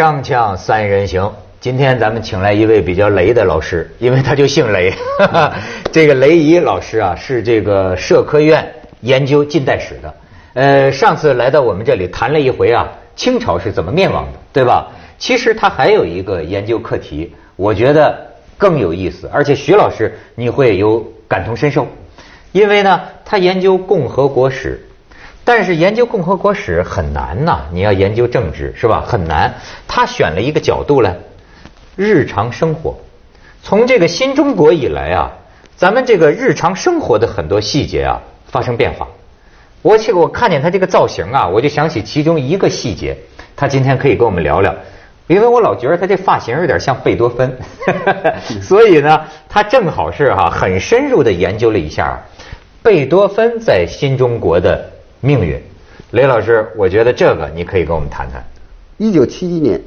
锵锵三人行，今天咱们请来一位比较雷的老师，因为他就姓雷。这个雷怡老师啊，是这个社科院研究近代史的。呃，上次来到我们这里谈了一回啊，清朝是怎么灭亡的，对吧？其实他还有一个研究课题，我觉得更有意思，而且徐老师你会有感同身受，因为呢，他研究共和国史。但是研究共和国史很难呐，你要研究政治是吧？很难。他选了一个角度来，日常生活。从这个新中国以来啊，咱们这个日常生活的很多细节啊发生变化。我去，我看见他这个造型啊，我就想起其中一个细节。他今天可以跟我们聊聊，因为我老觉得他这发型有点像贝多芬，所以呢，他正好是哈很深入的研究了一下贝多芬在新中国的。命运，雷老师，我觉得这个你可以跟我们谈谈。一九七一年，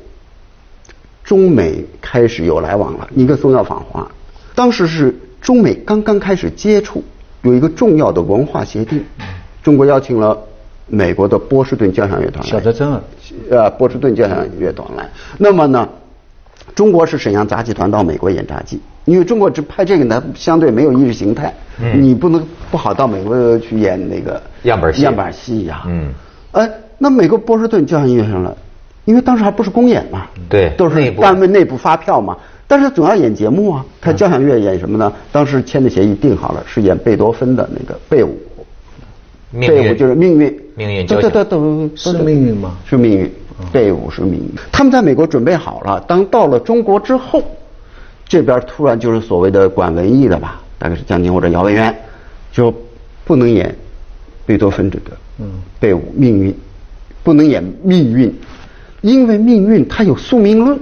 中美开始有来往了，尼克松要访华，当时是中美刚刚开始接触，有一个重要的文化协定，中国邀请了美国的波士顿交响乐团，小泽征尔，呃，波士顿交响乐团来，那么呢，中国是沈阳杂技团到美国演杂技。因为中国只拍这个呢，相对没有意识形态，你不能不好到美国去演那个样板戏样板戏呀。嗯，哎，那美国波士顿交响乐上了，因为当时还不是公演嘛，对，都是单位内部发票嘛。但是总要演节目啊，他交响乐演什么呢？当时签的协议定好了，是演贝多芬的那个贝舞，贝舞就是命运，命运交响，都都是命运吗？是命运，贝舞是命运。他们在美国准备好了，当到了中国之后。这边突然就是所谓的管文艺的吧，大概是江津或者姚文渊，就不能演贝多芬这个嗯。贝舞命运，不能演命运，因为命运它有宿命论，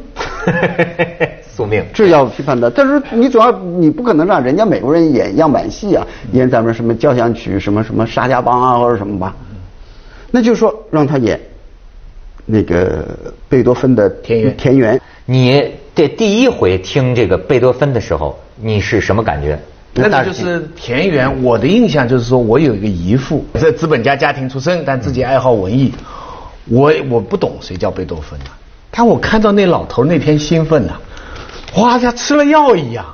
宿命。这要批判的。但是你主要你不可能让人家美国人演样板戏啊，演咱们什么交响曲什么什么沙家浜啊或者什么吧，那就是说让他演那个贝多芬的田园。田园，你。这第一回听这个贝多芬的时候，你是什么感觉？那就是田园。我的印象就是说，我有一个姨父，在资本家家庭出生，但自己爱好文艺。我我不懂谁叫贝多芬啊，但我看到那老头那天兴奋啊，哇，像吃了药一样。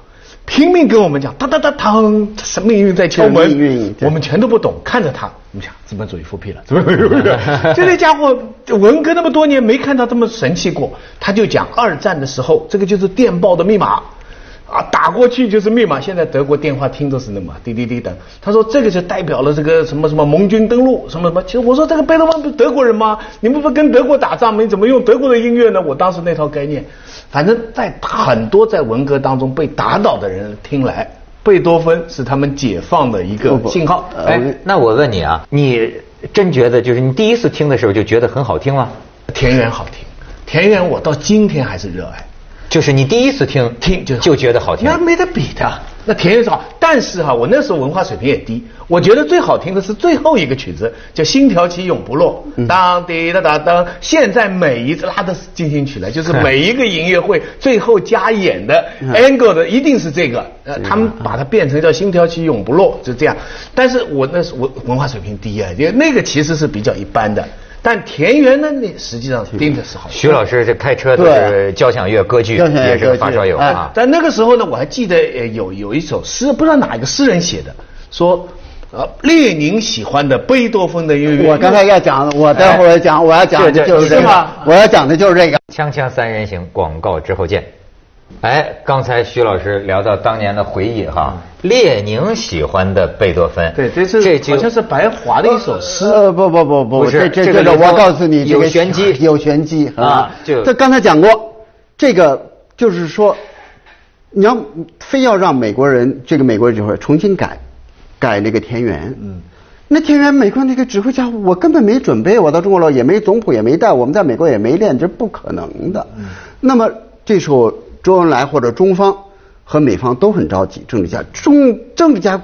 拼命跟我们讲，哒哒哒当，什么命运在敲门，我们全都不懂，看着他，你想资本主义复辟了，资本主义复辟了，就那家伙文革那么多年没看到这么神气过，他就讲二战的时候，这个就是电报的密码，啊，打过去就是密码，现在德国电话听都是那么滴滴滴的，他说这个就代表了这个什么什么盟军登陆什么什么，其实我说这个贝多芬不是德国人吗？你们不跟德国打仗吗，你怎么用德国的音乐呢？我当时那套概念。反正，在很多在文革当中被打倒的人听来，贝多芬是他们解放的一个信号。哎，那我问你啊，你真觉得就是你第一次听的时候就觉得很好听吗？田园好听，田园我到今天还是热爱。就是你第一次听听就就觉得好听，那没得比的。那田园是好，但是哈，我那时候文化水平也低。我觉得最好听的是最后一个曲子，叫《心条旗永不落》。当滴答答当，现在每一次拉的进行曲来，就是每一个音乐会最后加演的 angle 的一定是这个。呃，他们把它变成叫《心条旗永不落》，就这样。但是我那时我文化水平低啊，因为那个其实是比较一般的。但田园呢，那实际上盯的是好。徐老师这开车都是交响乐歌剧，也是发烧友啊。但那个时候呢，我还记得有有一首诗，不知道哪一个诗人写的，说呃列宁喜欢的贝多芬的音乐。我刚才要讲，我待会儿讲，我要讲的就是这个。我要讲的就是这个。锵锵三人行，广告之后见。哎，刚才徐老师聊到当年的回忆哈，列宁喜欢的贝多芬，对，这是这好像是白华的一首诗。呃，不不不不，这这这个我告诉你，有玄机，有玄机啊。就这刚才讲过，这个就是说，你要非要让美国人，这个美国人就会重新改，改那个田园。嗯，那田园美国那个指挥家，我根本没准备，我到中国了也没总谱也没带，我们在美国也没练，这不可能的。嗯，那么这时候。周恩来或者中方和美方都很着急，政治家中政治家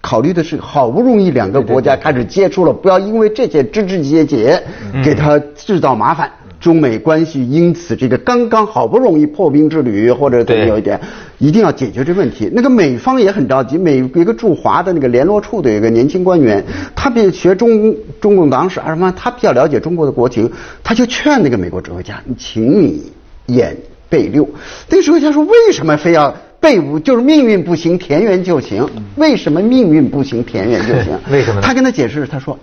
考虑的是，好不容易两个国家开始接触了，不要因为这些枝枝节节给他制造麻烦。中美关系因此这个刚刚好不容易破冰之旅，或者怎么有一点，一定要解决这问题。那个美方也很着急，美一个驻华的那个联络处的一个年轻官员，他比学中中共党史啊什么，他比较了解中国的国情，他就劝那个美国指挥家，请你演备六。那时候他说，为什么非要？背五就是命运不行，田园就行。为什么命运不行，田园就行？为什么？他跟他解释，他说：“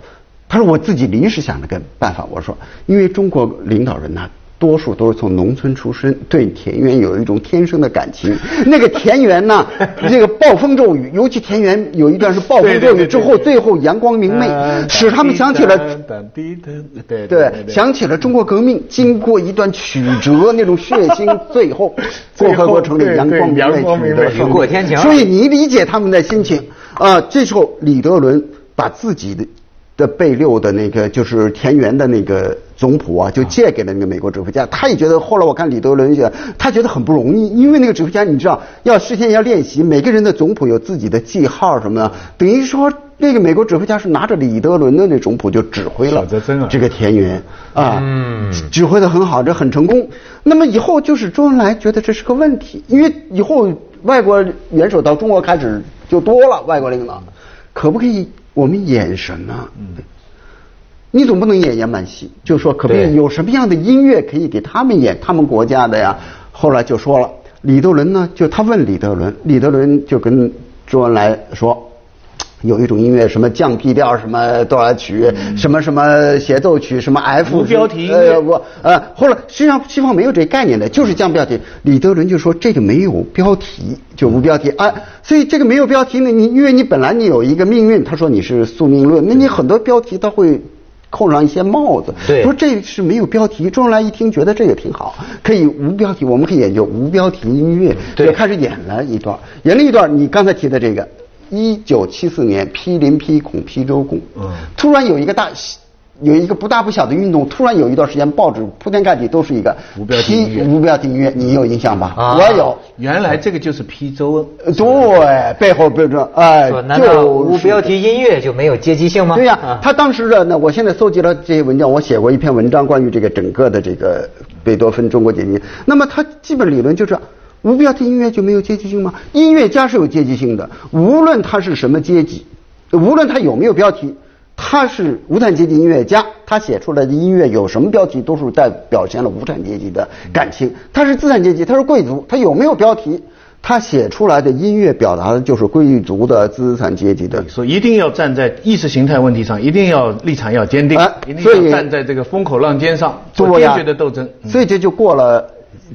他说我自己临时想了个办法。我说，因为中国领导人呢。”多数都是从农村出身，对田园有一种天生的感情。那个田园呢，这个暴风骤雨，尤其田园有一段是暴风骤雨之后，最后阳光明媚，使他们想起了，对对，想起了中国革命经过一段曲折，那种血腥，最后共和国成立阳光明媚，雨过天晴。所以你理解他们的心情啊。这时候李德伦把自己的。的备六的那个就是田园的那个总谱啊，就借给了那个美国指挥家。他也觉得，后来我看李德伦讲，他觉得很不容易，因为那个指挥家你知道，要事先要练习，每个人的总谱有自己的记号什么的，等于说那个美国指挥家是拿着李德伦的那总谱就指挥了这个田园啊，指挥的很好，这很成功。那么以后就是周恩来觉得这是个问题，因为以后外国元首到中国开始就多了，外国领导可不可以？我们演什么？你总不能演延满戏，就说可不可以有什么样的音乐可以给他们演他们国家的呀？后来就说了，李德伦呢，就他问李德伦，李德伦就跟周恩来说。有一种音乐，什么降 P 调，什么多少曲，什么什么协奏曲，什么 F 标题呃不呃，后来实际上西方没有这概念的，就是降标题。李德伦就说这个没有标题就无标题啊，所以这个没有标题呢，你因为你本来你有一个命运，他说你是宿命论，那你很多标题他会扣上一些帽子。对，说这是没有标题。周恩来一听觉得这个挺好，可以无标题，我们可以研究无标题音乐，就开始演了一段，演了一段你刚才提的这个。一九七四年，批林批孔批周公，嗯，突然有一个大，有一个不大不小的运动，突然有一段时间，报纸铺天盖地都是一个批无标题音乐，你有印象吧？我有。原来这个就是批周，对，背后标准，哎，就无标题音乐就没有阶级性吗？对呀，他当时的那，我现在搜集了这些文章，我写过一篇文章关于这个整个的这个贝多芬中国阶级。那么他基本理论就是。无标题音乐就没有阶级性吗？音乐家是有阶级性的，无论他是什么阶级，无论他有没有标题，他是无产阶级音乐家，他写出来的音乐有什么标题，都是代表现了无产阶级的感情。他是资产阶级，他是贵族，他有没有标题，他写出来的音乐表达的就是贵族的资产阶级的。所以一定要站在意识形态问题上，一定要立场要坚定，一定要站在这个风口浪尖上做坚决的斗争。所以这就过了。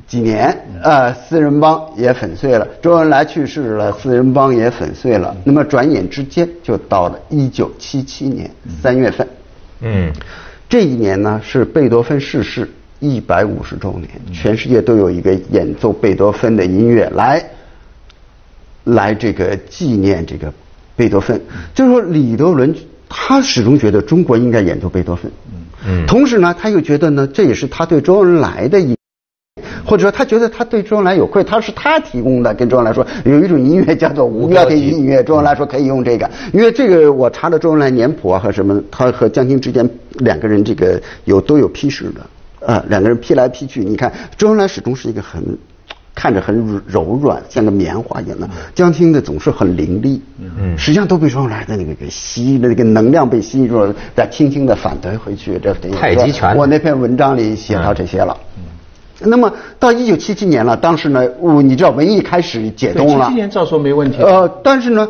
几年，呃，四人帮也粉碎了。周恩来去世了，四人帮也粉碎了。那么转眼之间就到了一九七七年三月份。嗯，这一年呢是贝多芬逝世一百五十周年，全世界都有一个演奏贝多芬的音乐来，来这个纪念这个贝多芬。就是说，李德伦他始终觉得中国应该演奏贝多芬。嗯，同时呢，他又觉得呢，这也是他对周恩来的一。或者说他觉得他对周恩来有愧，他是他提供的，跟周恩来说有一种音乐叫做无标题音乐，周恩来说可以用这个，因为这个我查了周恩来年谱啊和什么，他和江青之间两个人这个有都有批示的，啊，两个人批来批去，你看周恩来始终是一个很看着很柔软，像个棉花一样的，江青的总是很凌厉，嗯，实际上都被周恩来的那个给吸的那个能量被吸住了，再轻轻的反推回去，这太极拳，我那篇文章里写到这些了。那么到一九七七年了，当时呢，你知道文艺开始解冻了。七七年照说没问题。呃，但是呢，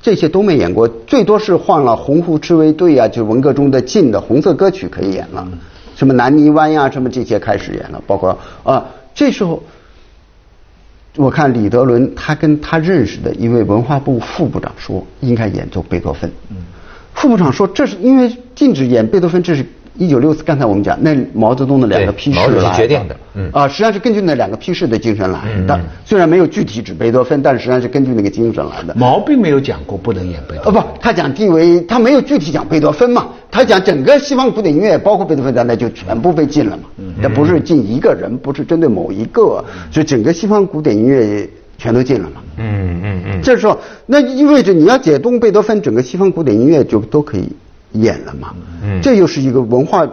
这些都没演过，最多是换了《红湖赤卫队》啊，就文革中的禁的红色歌曲可以演了，什么《南泥湾》呀，什么这些开始演了，包括啊，这时候我看李德伦他跟他认识的一位文化部副部长说，应该演奏贝多芬。嗯，副部长说，这是因为禁止演贝多芬，这是。一九六四，刚才我们讲那毛泽东的两个批示来决定的，嗯啊，实际上是根据那两个批示的精神来的。虽然没有具体指贝多芬，但是实际上是根据那个精神来的。毛并没有讲过不能演贝多，哦不，他讲地位，他没有具体讲贝多芬嘛，他讲整个西方古典音乐，包括贝多芬在内，就全部被禁了嘛。那不是禁一个人，不是针对某一个，所以整个西方古典音乐全都禁了嘛。嗯嗯嗯，这时候那意味着你要解冻贝多芬，整个西方古典音乐就都可以。演了嘛，嗯这又是一个文化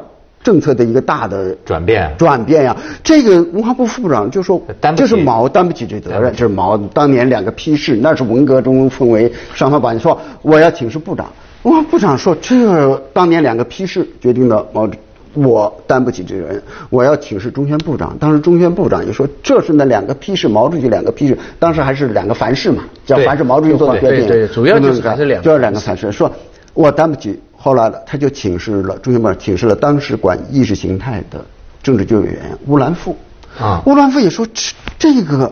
政策的一个大的转变转变呀。这个文化部副部长就说，就是毛担不起这责任，就是毛当年两个批示，那是文革中分为上方宝剑，说我要请示部长，文化部长说这当年两个批示决定的毛。我担不起这个人，我要请示中宣部长。当时中宣部长也说，这是那两个批示，毛主席两个批示，当时还是两个凡是嘛，叫凡是毛主席做的决定。对对，主要就是还是两，就是两个凡是，说我担不起。后来呢，他就请示了中宣部长，请示了当时管意识形态的政治局委员乌兰富。啊，乌兰富也说这这个，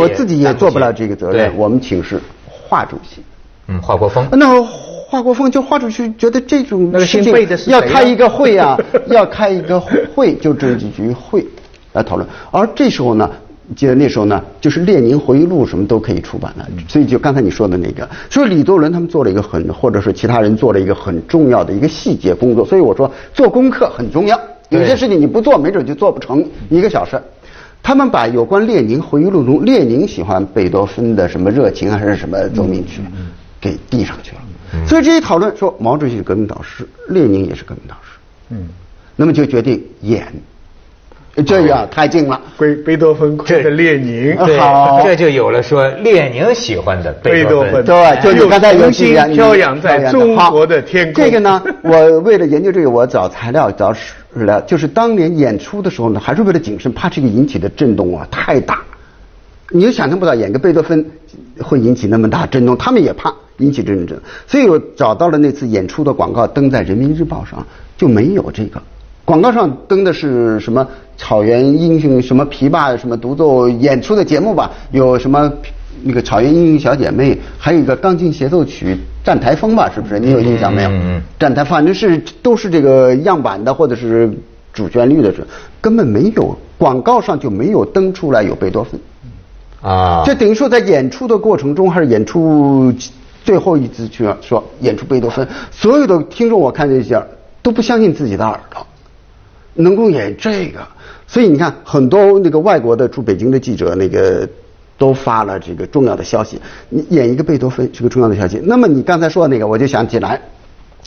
我自己也做不了这个责任。我们请示华主席。嗯，华国锋。那。华国锋就华主席，觉得这种事情要开一个会啊，要开一个会，就政治局会来讨论。而这时候呢，记得那时候呢，就是列宁回忆录什么都可以出版了，所以就刚才你说的那个，所以李多伦他们做了一个很，或者是其他人做了一个很重要的一个细节工作。所以我说做功课很重要，有些事情你不做，没准就做不成一个小事。他们把有关列宁回忆录中列宁喜欢贝多芬的什么热情还是什么奏鸣曲，给递上去了。所以这一讨论说毛主席是革命导师，列宁也是革命导师，嗯，那么就决定演，这个太近了。贝贝多芬这个列宁，好，这就有了说列宁喜欢的贝多芬，对，就你刚才有心飘扬在中国的天空。这个呢，我为了研究这个，我找材料找史料，就是当年演出的时候呢，还是为了谨慎，怕这个引起的震动啊太大。你就想象不到演个贝多芬会引起那么大震动，他们也怕。引起震动，所以我找到了那次演出的广告，登在人民日报上就没有这个。广告上登的是什么草原英雄什么琵琶什么独奏演出的节目吧？有什么那个草原英雄小姐妹，还有一个钢琴协奏曲站台风吧？是不是？你有印象没有？嗯站台反正是都是这个样板的或者是主旋律的，是根本没有广告上就没有登出来有贝多芬啊。这等于说在演出的过程中还是演出。最后一次去说演出贝多芬，所有的听众我看这些都不相信自己的耳朵，能够演这个，所以你看很多那个外国的驻北京的记者那个都发了这个重要的消息，你演一个贝多芬是个重要的消息。那么你刚才说的那个，我就想起来，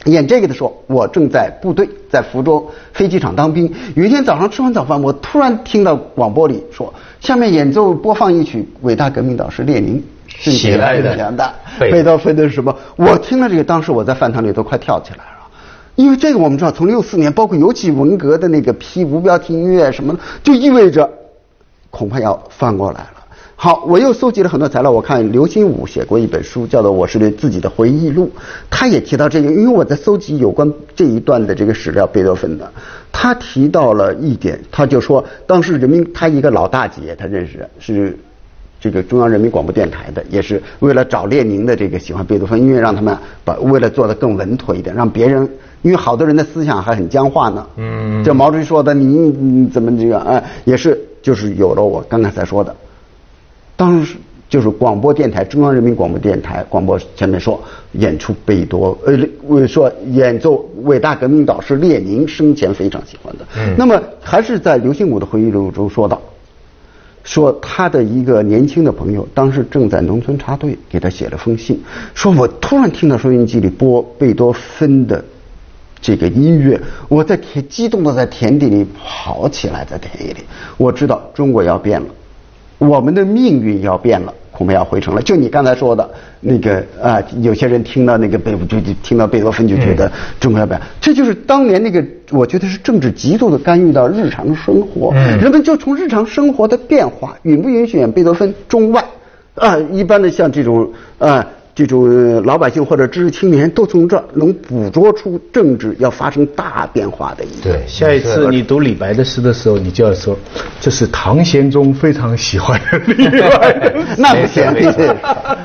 演这个的时候，我正在部队在福州飞机场当兵，有一天早上吃完早饭，我突然听到广播里说，下面演奏播放一曲伟大革命导师列宁。喜爱的贝多芬的什么？我听了这个，当时我在饭堂里都快跳起来了，因为这个我们知道，从六四年，包括尤其文革的那个批无标题音乐什么的，就意味着恐怕要翻过来了。好，我又搜集了很多材料，我看刘心武写过一本书，叫做《我是对自己的回忆录》，他也提到这个，因为我在搜集有关这一段的这个史料，贝多芬的，他提到了一点，他就说，当时人民他一个老大姐，他认识是。这个中央人民广播电台的，也是为了找列宁的这个喜欢贝多芬音乐，让他们把为了做的更稳妥一点，让别人，因为好多人的思想还很僵化呢。嗯，这毛主席说的，你怎么这个？哎，也是就是有了我刚刚才说的，当时就是广播电台中央人民广播电台广播前面说演出贝多，呃，说演奏伟大革命导师列宁生前非常喜欢的。嗯，那么还是在刘心武的回忆录中说到。说他的一个年轻的朋友，当时正在农村插队，给他写了封信，说我突然听到收音机里播贝多芬的这个音乐，我在田激动的在田地里跑起来，在田野里，我知道中国要变了，我们的命运要变了。恐怕要回城了。就你刚才说的那个啊，有些人听到那个贝就就听到贝多芬就觉得中国要变，这就是当年那个，我觉得是政治极度的干预到日常生活。人们就从日常生活的变化，允不允许演贝多芬中外啊，一般的像这种啊。这种老百姓或者知识青年都从这能捕捉出政治要发生大变化的一对，下一次你读李白的诗的时候，你就要说这是唐玄宗非常喜欢的李白。那不行，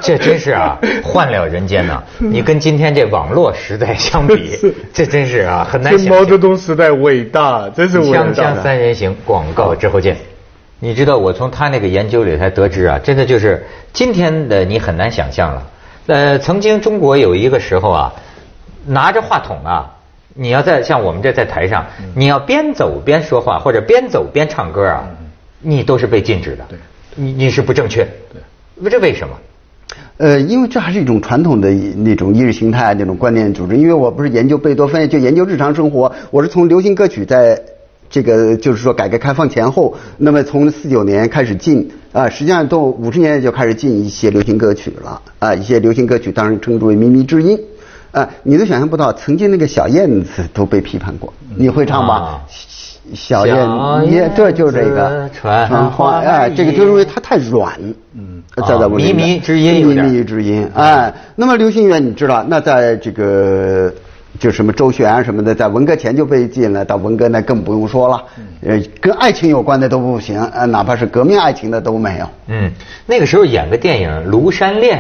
这真是啊，换了人间呐！你跟今天这网络时代相比，这真是啊，很难。毛泽东时代伟大，真是伟大。锵锵三人行，广告之后见。你知道我从他那个研究里才得知啊，真的就是今天的你很难想象了。呃，曾经中国有一个时候啊，拿着话筒啊，你要在像我们这在台上，你要边走边说话或者边走边唱歌啊，你都是被禁止的。对，你你是不正确。对，这为什么？呃，因为这还是一种传统的那种意识形态那种观念组织。因为我不是研究贝多芬，就研究日常生活。我是从流行歌曲在，这个就是说改革开放前后，那么从四九年开始进啊，实际上到五十年代就开始进一些流行歌曲了啊，一些流行歌曲当然称之为靡靡之音啊，你都想象不到，曾经那个小燕子都被批判过。你会唱吧？小燕也对，就是这个传花哎，这个就是因为它太软，嗯，在在靡靡之音靡靡之音哎。那么流行乐你知道，那在这个就什么周璇啊什么的，在文革前就被禁了，到文革那更不用说了，呃，跟爱情有关的都不行，呃，哪怕是革命爱情的都没有。嗯，那个时候演个电影《庐山恋》。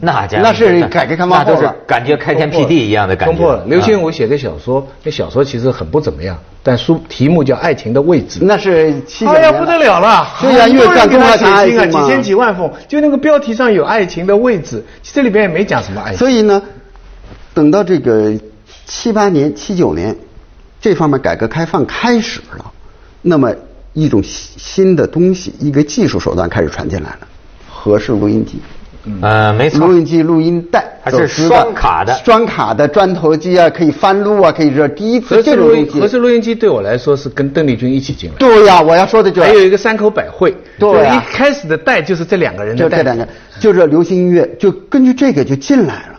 那家那是改革开放后了，感觉开天辟地一样的感觉。突破了。刘心武写的小说，那小说其实很不怎么样，但书题目叫《爱情的位置》。那是七哎呀，不得了了！对呀，越战他写信啊，几千几万封，就那个标题上有“爱情的位置”，这里边也没讲什么爱情。所以呢，等到这个七八年、七九年，这方面改革开放开始了，那么一种新的东西，一个技术手段开始传进来了，合适录音机。呃，没错，录音机、录音带还是双卡的，双卡的砖头机啊，可以翻录啊，可以说第一次这种录音机。合适录音机对我来说是跟邓丽君一起进来。对呀，我要说的就是还有一个山口百惠。对一开始的带就是这两个人的带。就这两个，就是流行音乐，就根据这个就进来了。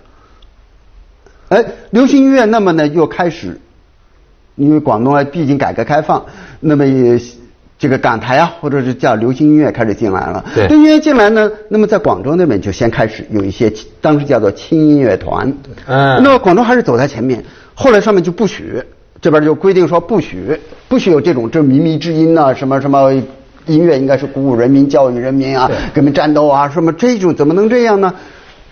哎，流行音乐，那么呢又开始，因为广东啊，毕竟改革开放，那么也。这个港台啊，或者是叫流行音乐开始进来了。对，流行音乐进来呢，那么在广州那边就先开始有一些，当时叫做轻音乐团。嗯。那么广州还是走在前面，后来上面就不许，这边就规定说不许，不许有这种这靡靡之音呐，什么什么音乐应该是鼓舞人民、教育人民啊，革命战斗啊，什么这种怎么能这样呢？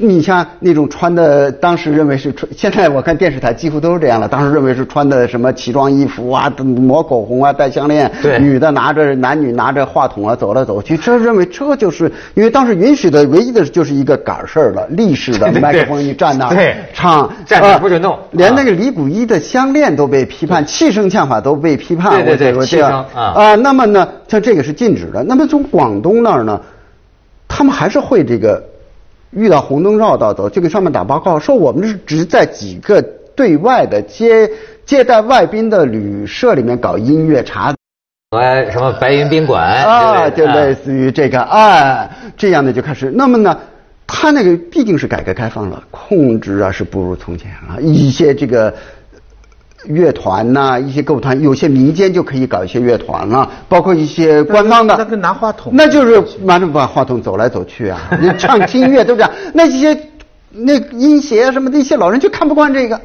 你像那种穿的，当时认为是穿，现在我看电视台几乎都是这样了。当时认为是穿的什么奇装异服啊，抹口红啊，戴项链，女的拿着男女拿着话筒啊走来走去，这认为这就是因为当时允许的唯一的就是一个杆事儿了，立式的 麦克风一站那对唱，站着不准动，连那个李谷一的项链都被批判，气声唱法都被批判。对对对，气声啊啊，那么呢，像这个是禁止的。那么从广东那儿呢，他们还是会这个。遇到红灯绕道走，就给上面打报告，说我们是只在几个对外的接接待外宾的旅社里面搞音乐茶，哎，什么白云宾馆啊，就类似于这个啊，这样的就开始。那么呢，他那个毕竟是改革开放了，控制啊是不如从前了，一些这个。乐团呐，一些歌舞团，有些民间就可以搞一些乐团了，包括一些官方的。那个拿话筒。那就是拿着把话筒走来走去啊，你唱轻音乐对不对？那些那音协什么的一些老人就看不惯这个，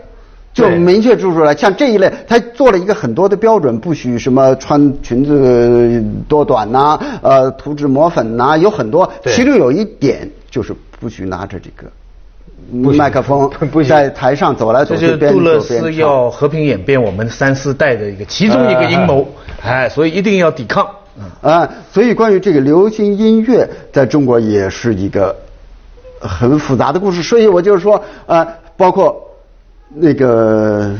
就明确注出来，像这一类，他做了一个很多的标准，不许什么穿裙子多短呐，呃，涂脂抹粉呐，有很多。其中有一点就是不许拿着这个。麦克风 在台上走来走去，这就是杜勒斯要和平演变我们三四代的一个其中一个阴谋，哎，所以一定要抵抗。啊，所以关于这个流行音乐，在中国也是一个很复杂的故事。所以我就是说，啊，包括那个。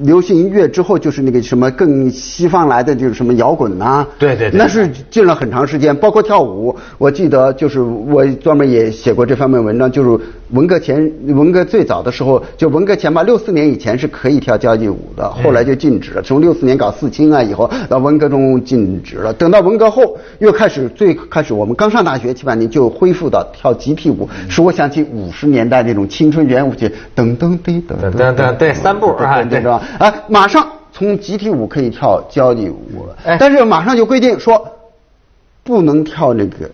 流行音乐之后就是那个什么更西方来的就是什么摇滚呐，对对，那是进了很长时间，包括跳舞。我记得就是我专门也写过这方面文章，就是文革前，文革最早的时候，就文革前吧，六四年以前是可以跳交际舞的，后来就禁止了。从六四年搞四清啊以后，到文革中禁止了。等到文革后又开始，最开始我们刚上大学七八年就恢复到跳集体舞，使我想起五十年代那种青春圆舞曲，噔噔噔噔噔噔，对三步啊，对是吧？啊，马上从集体舞可以跳交际舞了，但是马上就规定说，不能跳那个叫。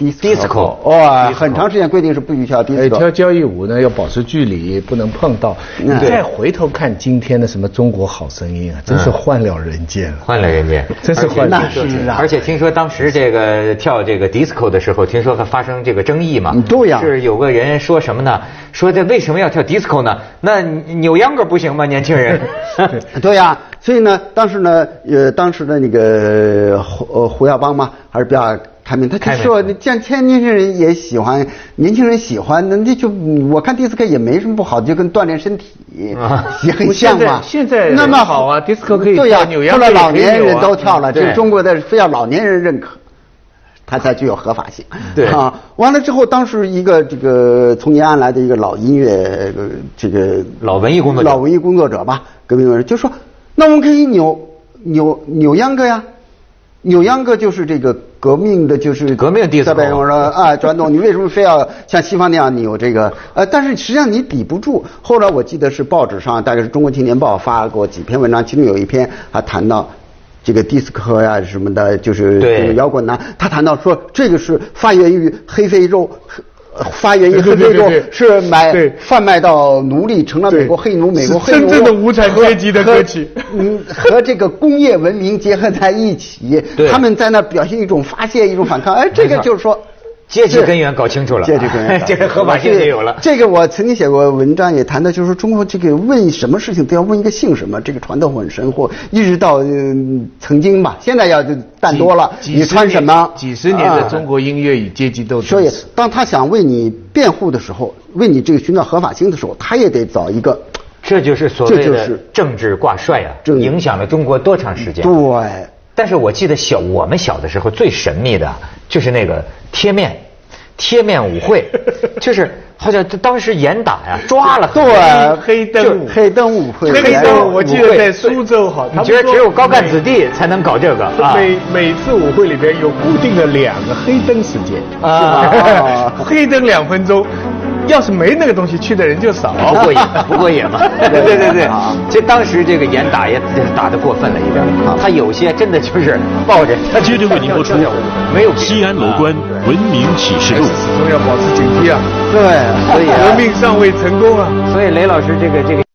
Disco 哇，很长时间规定是不许跳 disco。跳交谊舞呢要保持距离，不能碰到。你再回头看今天的什么中国好声音啊，真是换了人间了。换了人间，真是换了人间。而且听说当时这个跳这个 disco 的时候，听说还发生这个争议嘛？对呀。是有个人说什么呢？说这为什么要跳 disco 呢？那扭秧歌不行吗？年轻人。对呀，所以呢，当时呢，呃，当时的那个胡呃胡耀邦嘛，还是比较。他们他就说，像现年轻人也喜欢，年轻人喜欢，那那就我看迪斯科也没什么不好，就跟锻炼身体也很像嘛。现在那么好啊，迪斯科可以对呀，后来老年人都跳了，这中国的非要老年人认可。它才具有合法性。对啊，完了之后，当时一个这个从延安来的一个老音乐这个老文艺工作者老文艺工作者吧，革命人就说，那我们可以扭扭扭秧歌呀。扭秧歌就是这个革命的，就是革命第四。在我说啊，传统，你为什么非要像西方那样扭这个？呃，但是实际上你抵不住。后来我记得是报纸上，大概是中国青年报发过几篇文章，其中有一篇还谈到这个迪斯科呀什么的，就是摇滚呐，他谈到说这个是发源于黑非洲。发源于黑非洲，是买贩卖到奴隶，成了美国黑奴，美国黑奴真正的无产阶级的歌曲，嗯，和这个工业文明结合在一起，他们在那表现一种发泄，一种反抗，哎，这个就是说。阶级根源搞清楚了，阶级根源，这个合法性也有了。这个我曾经写过文章，也谈到，就是说中国这个问什么事情都要问一个姓什么，这个传统很深厚，一直到曾经吧，现在要就淡多了。你穿什么？几十年的中国音乐与阶级斗争。所以，当他想为你辩护的时候，为你这个寻找合法性的时候，他也得找一个。这就是所谓的政治挂帅啊，影响了中国多长时间？对。但是我记得小我们小的时候最神秘的就是那个贴面，贴面舞会，就是好像当时严打呀，抓了对黑灯黑灯舞会，黑灯我记得在苏州好，你觉得只有高干子弟才能搞这个？每每次舞会里边有固定的两个黑灯时间啊，黑灯两分钟。要是没那个东西，去的人就少，不过瘾，不过瘾嘛。对对对对，其实当时这个严打也打得过分了一点，他有些真的就是抱着。他接着为您播出没有西安楼观文明启示录，始终要保持警惕啊。对，所以革命尚未成功啊。所以雷老师这个这个。